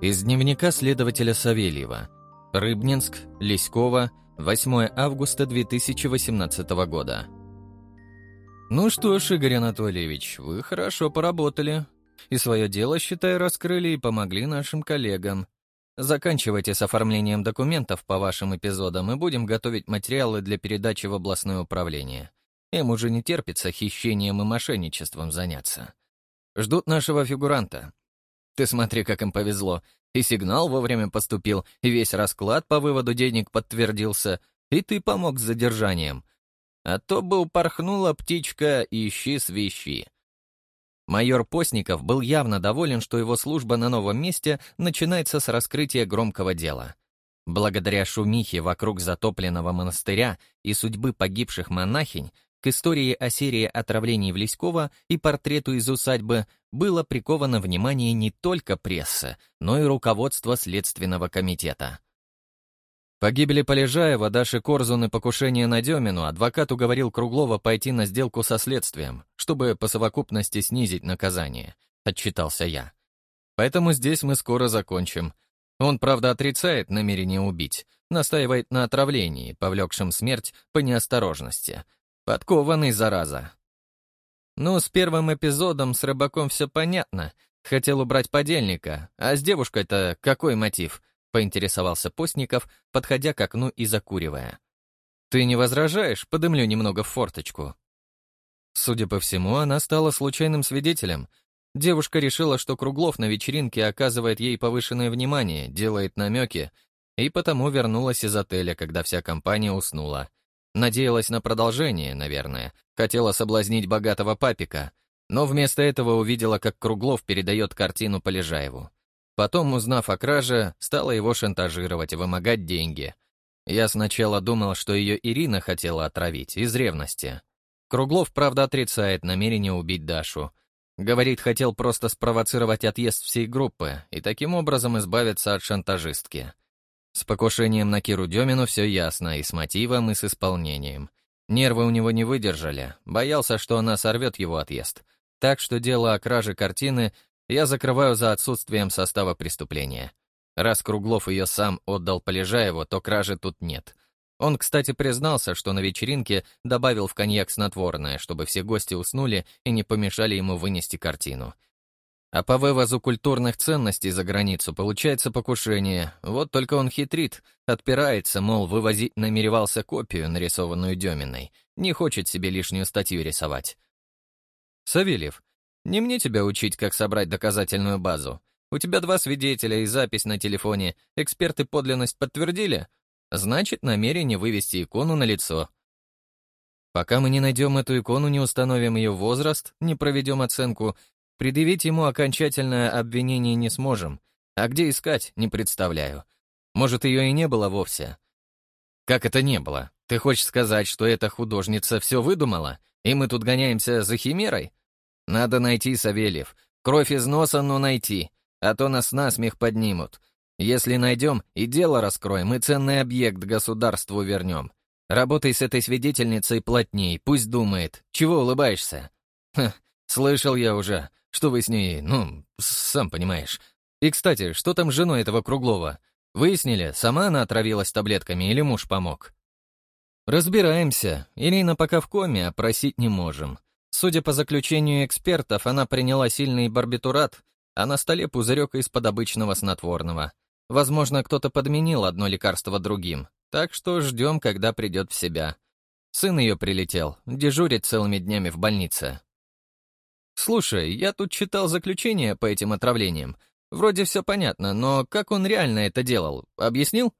Из дневника следователя Савельева. Рыбнинск, Леськова, 8 августа 2018 года. «Ну что ж, Игорь Анатольевич, вы хорошо поработали. И свое дело, считай, раскрыли и помогли нашим коллегам. Заканчивайте с оформлением документов по вашим эпизодам и будем готовить материалы для передачи в областное управление. Им уже не терпится хищением и мошенничеством заняться. Ждут нашего фигуранта. Ты смотри, как им повезло. И сигнал вовремя поступил, и весь расклад по выводу денег подтвердился, и ты помог с задержанием. А то бы упорхнула птичка ищи-свищи. Майор Постников был явно доволен, что его служба на новом месте начинается с раскрытия громкого дела. Благодаря шумихе вокруг затопленного монастыря и судьбы погибших монахинь, к истории о серии отравлений в Леськово и портрету из усадьбы было приковано внимание не только прессы, но и руководства Следственного комитета. По гибели Полежаева, Даши Корзун и покушения на Демину адвокат уговорил Круглова пойти на сделку со следствием, чтобы по совокупности снизить наказание, отчитался я. Поэтому здесь мы скоро закончим. Он, правда, отрицает намерение убить, настаивает на отравлении, повлекшем смерть по неосторожности. Подкованный, зараза. Ну, с первым эпизодом с рыбаком все понятно. Хотел убрать подельника, а с девушкой-то какой мотив — поинтересовался Постников, подходя к окну и закуривая. «Ты не возражаешь? Подымлю немного в форточку». Судя по всему, она стала случайным свидетелем. Девушка решила, что Круглов на вечеринке оказывает ей повышенное внимание, делает намеки, и потому вернулась из отеля, когда вся компания уснула. Надеялась на продолжение, наверное, хотела соблазнить богатого папика, но вместо этого увидела, как Круглов передает картину Полежаеву. Потом, узнав о краже, стала его шантажировать вымогать деньги. Я сначала думал, что ее Ирина хотела отравить, из ревности. Круглов, правда, отрицает намерение убить Дашу. Говорит, хотел просто спровоцировать отъезд всей группы и таким образом избавиться от шантажистки. С покушением на Киру Демину все ясно, и с мотивом, и с исполнением. Нервы у него не выдержали, боялся, что она сорвет его отъезд. Так что дело о краже картины я закрываю за отсутствием состава преступления. Раз Круглов ее сам отдал Полежаеву, то кражи тут нет. Он, кстати, признался, что на вечеринке добавил в коньяк снотворное, чтобы все гости уснули и не помешали ему вынести картину. А по вывозу культурных ценностей за границу получается покушение. Вот только он хитрит, отпирается, мол, вывозить намеревался копию, нарисованную Деминой. Не хочет себе лишнюю статью рисовать. Савельев, не мне тебя учить, как собрать доказательную базу. У тебя два свидетеля и запись на телефоне. Эксперты подлинность подтвердили? Значит, намерение вывести икону на лицо. Пока мы не найдем эту икону, не установим ее возраст, не проведем оценку, предъявить ему окончательное обвинение не сможем. А где искать, не представляю. Может, ее и не было вовсе. Как это не было? Ты хочешь сказать, что эта художница все выдумала, и мы тут гоняемся за химерой? Надо найти, Савельев. Кровь из носа, но найти. А то нас насмех поднимут. Если найдем, и дело раскроем, и ценный объект государству вернем. Работай с этой свидетельницей плотней, пусть думает. Чего улыбаешься? Ха, слышал я уже, что вы с ней, ну, сам понимаешь. И, кстати, что там с женой этого Круглова? Выяснили, сама она отравилась таблетками или муж помог? Разбираемся. Ирина пока в коме, а просить не можем. Судя по заключению экспертов, она приняла сильный барбитурат, а на столе пузырек из-под обычного снотворного. Возможно, кто-то подменил одно лекарство другим, так что ждем, когда придет в себя. Сын ее прилетел, дежурит целыми днями в больнице. «Слушай, я тут читал заключение по этим отравлениям. Вроде все понятно, но как он реально это делал? Объяснил?»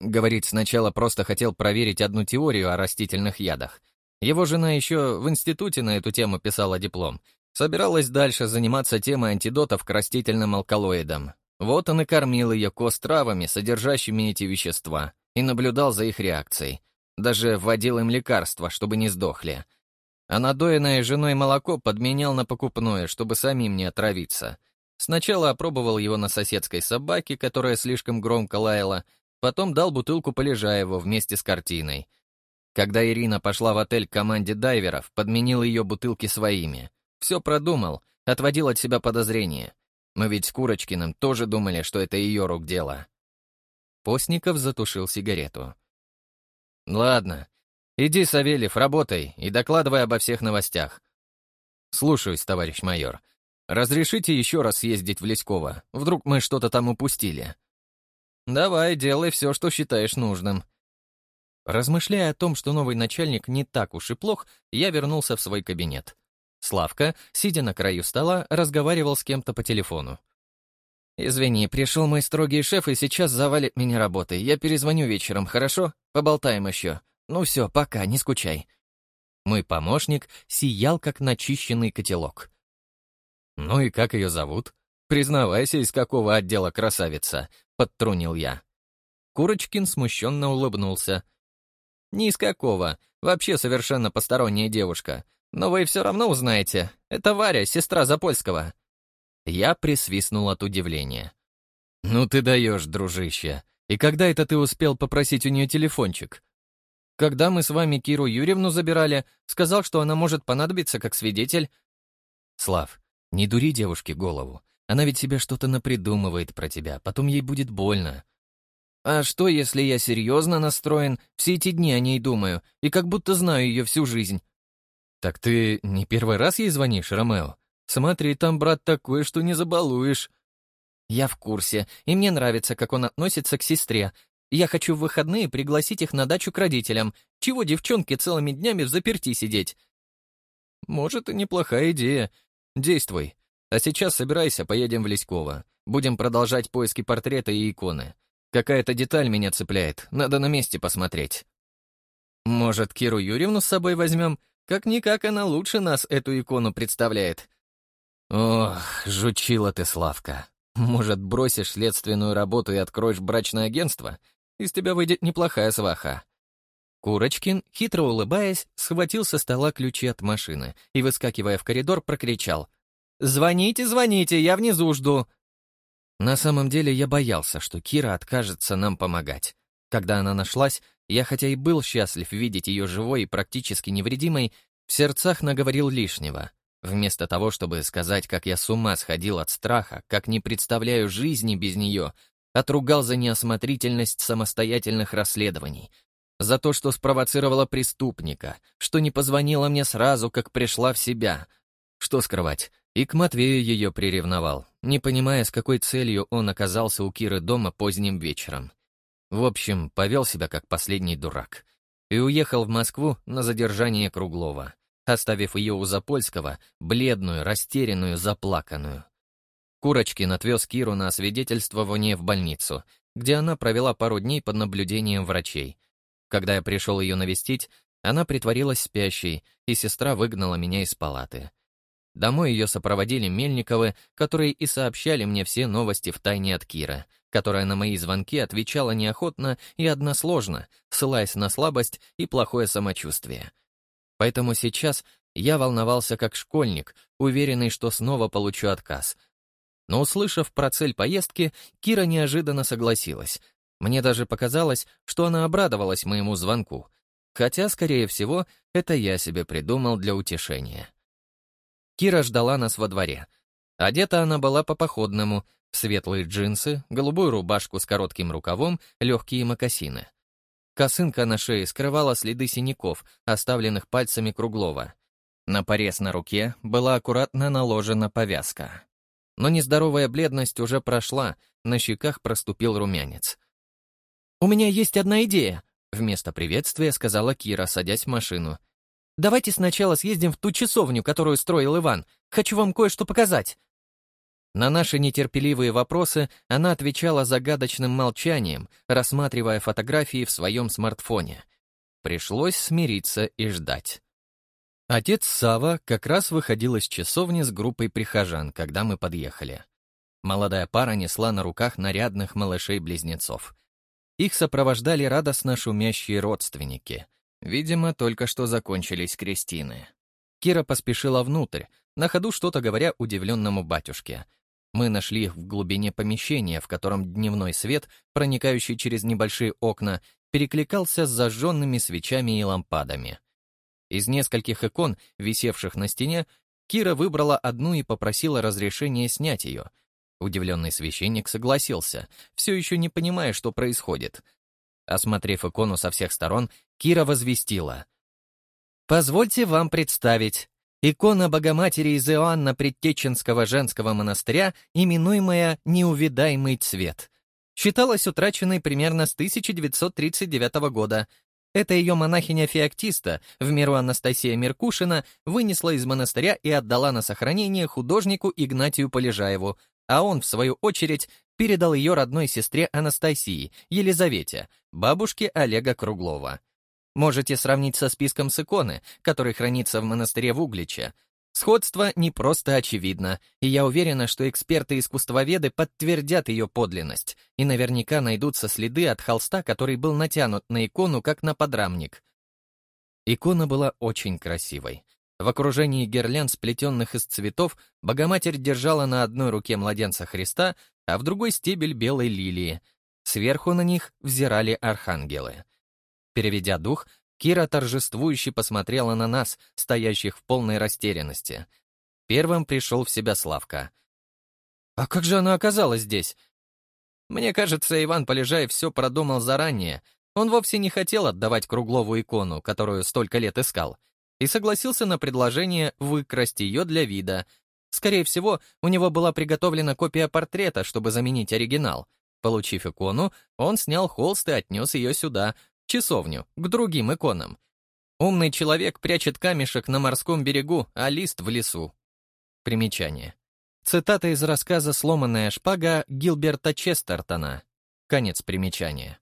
Говорит, сначала просто хотел проверить одну теорию о растительных ядах — его жена еще в институте на эту тему писала диплом. Собиралась дальше заниматься темой антидотов к растительным алкалоидам. Вот он и кормил ее костравами, содержащими эти вещества, и наблюдал за их реакцией. Даже вводил им лекарства, чтобы не сдохли. А надоенное женой молоко подменял на покупное, чтобы самим не отравиться. Сначала опробовал его на соседской собаке, которая слишком громко лаяла, потом дал бутылку Полежаеву вместе с картиной — когда Ирина пошла в отель к команде дайверов, подменил ее бутылки своими. Все продумал, отводил от себя подозрения. Мы ведь с Курочкиным тоже думали, что это ее рук дело». Постников затушил сигарету. «Ладно. Иди, Савельев, работай и докладывай обо всех новостях. Слушаюсь, товарищ майор. Разрешите еще раз съездить в Леськово? Вдруг мы что-то там упустили?» «Давай, делай все, что считаешь нужным». Размышляя о том, что новый начальник не так уж и плох, я вернулся в свой кабинет. Славка, сидя на краю стола, разговаривал с кем-то по телефону. «Извини, пришел мой строгий шеф и сейчас завалит меня работой. Я перезвоню вечером, хорошо? Поболтаем еще. Ну все, пока, не скучай». Мой помощник сиял, как начищенный котелок. «Ну и как ее зовут? Признавайся, из какого отдела красавица?» — подтрунил я. Курочкин смущенно улыбнулся. «Ни из какого. Вообще совершенно посторонняя девушка. Но вы все равно узнаете. Это Варя, сестра Запольского». Я присвистнул от удивления. «Ну ты даешь, дружище. И когда это ты успел попросить у нее телефончик?» «Когда мы с вами Киру Юрьевну забирали, сказал, что она может понадобиться как свидетель». «Слав, не дури девушке голову. Она ведь себе что-то напридумывает про тебя, потом ей будет больно». «А что, если я серьезно настроен, все эти дни о ней думаю, и как будто знаю ее всю жизнь?» «Так ты не первый раз ей звонишь, Ромео?» Смотри, там брат такой, что не забалуешь». «Я в курсе, и мне нравится, как он относится к сестре. Я хочу в выходные пригласить их на дачу к родителям. Чего девчонке целыми днями в заперти сидеть?» «Может, и неплохая идея. Действуй. А сейчас собирайся, поедем в Леськово. Будем продолжать поиски портрета и иконы. Какая-то деталь меня цепляет, надо на месте посмотреть». «Может, Киру Юрьевну с собой возьмем? Как-никак она лучше нас эту икону представляет. Ох, жучила ты, Славка. Может, бросишь следственную работу и откроешь брачное агентство? Из тебя выйдет неплохая сваха. Курочкин, хитро улыбаясь, схватил со стола ключи от машины и, выскакивая в коридор, прокричал. «Звоните, звоните, я внизу жду!» На самом деле я боялся, что Кира откажется нам помогать. Когда она нашлась, я хотя и был счастлив видеть ее живой и практически невредимой, в сердцах наговорил лишнего — Вместо того, чтобы сказать, как я с ума сходил от страха, как не представляю жизни без нее, отругал за неосмотрительность самостоятельных расследований, за то, что спровоцировала преступника, что не позвонила мне сразу, как пришла в себя. Что скрывать, и к Матвею ее приревновал, не понимая, с какой целью он оказался у Киры дома поздним вечером. В общем, повел себя как последний дурак. И уехал в Москву на задержание Круглова оставив ее у Запольского, бледную, растерянную, заплаканную. Курочкин отвез Киру на освидетельствование в больницу, где она провела пару дней под наблюдением врачей. Когда я пришел ее навестить, она притворилась спящей, и сестра выгнала меня из палаты. Домой ее сопроводили Мельниковы, которые и сообщали мне все новости в тайне от Кира, которая на мои звонки отвечала неохотно и односложно, ссылаясь на слабость и плохое самочувствие. Поэтому сейчас я волновался как школьник, уверенный, что снова получу отказ. Но услышав про цель поездки, Кира неожиданно согласилась. Мне даже показалось, что она обрадовалась моему звонку. Хотя, скорее всего, это я себе придумал для утешения. Кира ждала нас во дворе. Одета она была по-походному, в светлые джинсы, голубую рубашку с коротким рукавом, легкие мокасины. Косынка на шее скрывала следы синяков, оставленных пальцами Круглова. На порез на руке была аккуратно наложена повязка. Но нездоровая бледность уже прошла, на щеках проступил румянец. «У меня есть одна идея», — вместо приветствия сказала Кира, садясь в машину. «Давайте сначала съездим в ту часовню, которую строил Иван. Хочу вам кое-что показать». На наши нетерпеливые вопросы она отвечала загадочным молчанием, рассматривая фотографии в своем смартфоне. Пришлось смириться и ждать. Отец Сава как раз выходил из часовни с группой прихожан, когда мы подъехали. Молодая пара несла на руках нарядных малышей-близнецов. Их сопровождали радостно шумящие родственники. Видимо, только что закончились крестины. Кира поспешила внутрь, на ходу что-то говоря удивленному батюшке — мы нашли их в глубине помещения, в котором дневной свет, проникающий через небольшие окна, перекликался с зажженными свечами и лампадами. Из нескольких икон, висевших на стене, Кира выбрала одну и попросила разрешения снять ее. Удивленный священник согласился, все еще не понимая, что происходит. Осмотрев икону со всех сторон, Кира возвестила. «Позвольте вам представить. Икона Богоматери из Иоанна Предтеченского женского монастыря, именуемая «Неувидаемый цвет». Считалась утраченной примерно с 1939 года. Это ее монахиня Феоктиста, в меру Анастасия Меркушина, вынесла из монастыря и отдала на сохранение художнику Игнатию Полежаеву, а он, в свою очередь, передал ее родной сестре Анастасии, Елизавете, бабушке Олега Круглова. Можете сравнить со списком с иконы, который хранится в монастыре в Угличе. Сходство не просто очевидно, и я уверена, что эксперты-искусствоведы подтвердят ее подлинность, и наверняка найдутся следы от холста, который был натянут на икону, как на подрамник. Икона была очень красивой. В окружении гирлянд, сплетенных из цветов, Богоматерь держала на одной руке младенца Христа, а в другой стебель белой лилии. Сверху на них взирали архангелы. Переведя дух, Кира торжествующе посмотрела на нас, стоящих в полной растерянности. Первым пришел в себя Славка. «А как же она оказалась здесь?» Мне кажется, Иван Полежаев все продумал заранее. Он вовсе не хотел отдавать Круглову икону, которую столько лет искал, и согласился на предложение выкрасть ее для вида. Скорее всего, у него была приготовлена копия портрета, чтобы заменить оригинал. Получив икону, он снял холст и отнес ее сюда, часовню, к другим иконам. Умный человек прячет камешек на морском берегу, а лист в лесу. Примечание. Цитата из рассказа «Сломанная шпага» Гилберта Честертона. Конец примечания.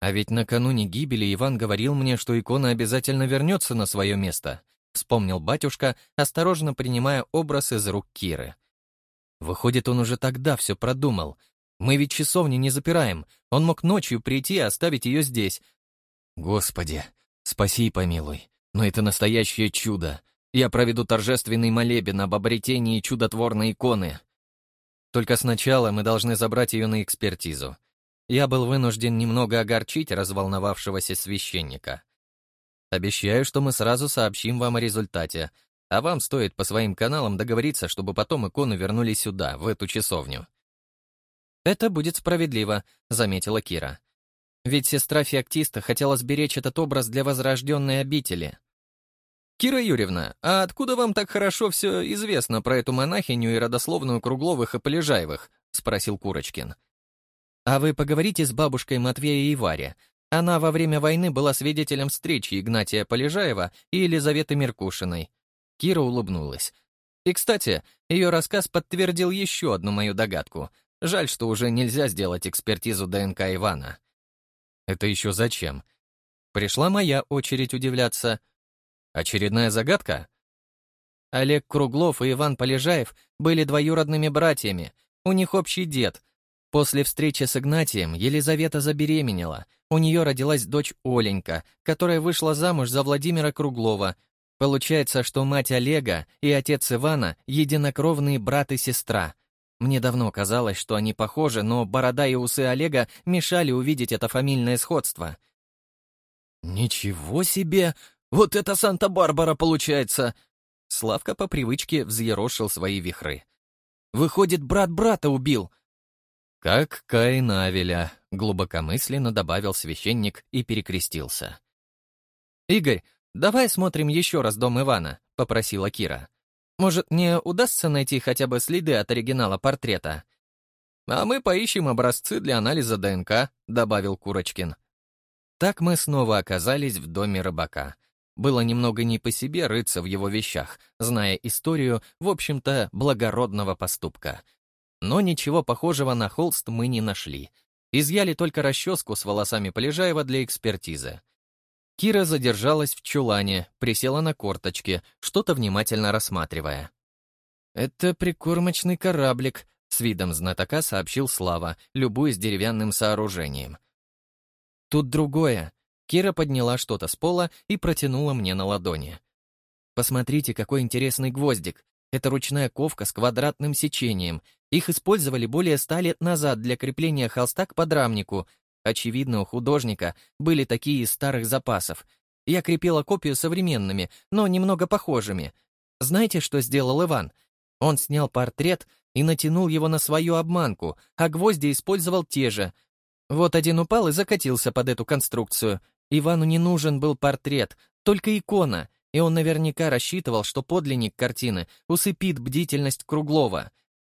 А ведь накануне гибели Иван говорил мне, что икона обязательно вернется на свое место, вспомнил батюшка, осторожно принимая образ из рук Киры. Выходит, он уже тогда все продумал, мы ведь часовню не запираем. Он мог ночью прийти и оставить ее здесь. Господи, спаси и помилуй. Но это настоящее чудо. Я проведу торжественный молебен об обретении чудотворной иконы. Только сначала мы должны забрать ее на экспертизу. Я был вынужден немного огорчить разволновавшегося священника. Обещаю, что мы сразу сообщим вам о результате, а вам стоит по своим каналам договориться, чтобы потом икону вернули сюда, в эту часовню. «Это будет справедливо», — заметила Кира. «Ведь сестра феоктиста хотела сберечь этот образ для возрожденной обители». «Кира Юрьевна, а откуда вам так хорошо все известно про эту монахиню и родословную Кругловых и Полежаевых?» — спросил Курочкин. «А вы поговорите с бабушкой Матвея и Варя. Она во время войны была свидетелем встречи Игнатия Полежаева и Елизаветы Меркушиной». Кира улыбнулась. И, кстати, ее рассказ подтвердил еще одну мою догадку — Жаль, что уже нельзя сделать экспертизу ДНК Ивана. Это еще зачем? Пришла моя очередь удивляться. Очередная загадка? Олег Круглов и Иван Полежаев были двоюродными братьями. У них общий дед. После встречи с Игнатием Елизавета забеременела. У нее родилась дочь Оленька, которая вышла замуж за Владимира Круглова. Получается, что мать Олега и отец Ивана — единокровные брат и сестра — мне давно казалось, что они похожи, но борода и усы Олега мешали увидеть это фамильное сходство. «Ничего себе! Вот это Санта-Барбара получается!» Славка по привычке взъерошил свои вихры. «Выходит, брат брата убил!» «Как Каин Авеля», — глубокомысленно добавил священник и перекрестился. «Игорь, давай смотрим еще раз дом Ивана», — попросила Кира. Может, мне удастся найти хотя бы следы от оригинала портрета? А мы поищем образцы для анализа ДНК, добавил Курочкин. Так мы снова оказались в доме рыбака. Было немного не по себе рыться в его вещах, зная историю, в общем-то, благородного поступка. Но ничего похожего на холст мы не нашли. Изъяли только расческу с волосами Полежаева для экспертизы. Кира задержалась в чулане, присела на корточки, что-то внимательно рассматривая. «Это прикормочный кораблик», — с видом знатока сообщил Слава, любуясь деревянным сооружением. «Тут другое». Кира подняла что-то с пола и протянула мне на ладони. «Посмотрите, какой интересный гвоздик. Это ручная ковка с квадратным сечением. Их использовали более ста лет назад для крепления холста к подрамнику, Очевидно, у художника были такие из старых запасов. Я крепила копию современными, но немного похожими. Знаете, что сделал Иван? Он снял портрет, и натянул его на свою обманку, а гвозди использовал те же. Вот один упал и закатился под эту конструкцию. Ивану не нужен был портрет, только икона, и он наверняка рассчитывал, что подлинник картины усыпит бдительность Круглова.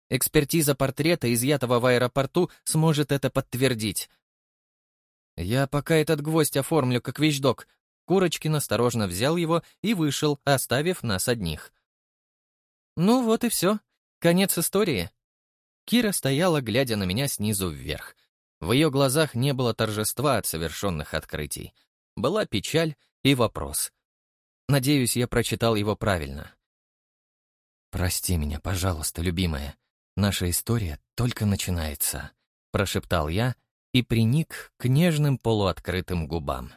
Экспертиза портрета, изъятого в аэропорту, сможет это подтвердить. «Я пока этот гвоздь оформлю как вещдок», Курочкин осторожно взял его и вышел, оставив нас одних. Ну вот и все. Конец истории. Кира стояла, глядя на меня снизу вверх. В ее глазах не было торжества от совершенных открытий. Была печаль и вопрос. Надеюсь, я прочитал его правильно. «Прости меня, пожалуйста, любимая. Наша история только начинается», — прошептал я и приник к нежным полуоткрытым губам.